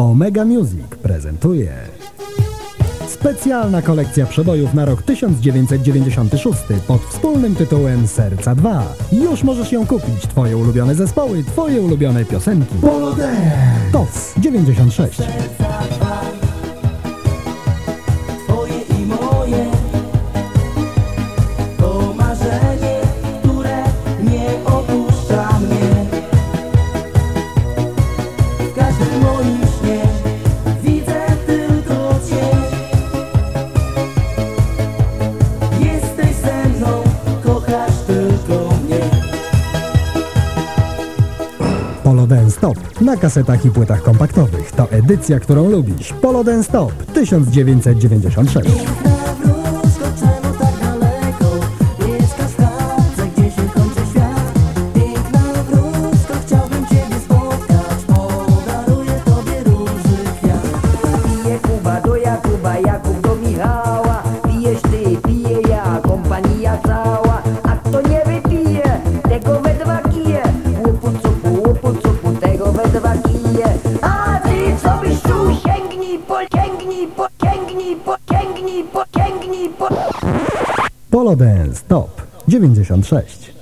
Omega Music prezentuje Specjalna kolekcja przebojów na rok 1996 pod wspólnym tytułem Serca 2. Już możesz ją kupić. Twoje ulubione zespoły, twoje ulubione piosenki. TOS 96 Polo Dance na kasetach i płytach kompaktowych. To edycja, którą lubisz. Polo Dance Top 1996 Polo Dance Top 96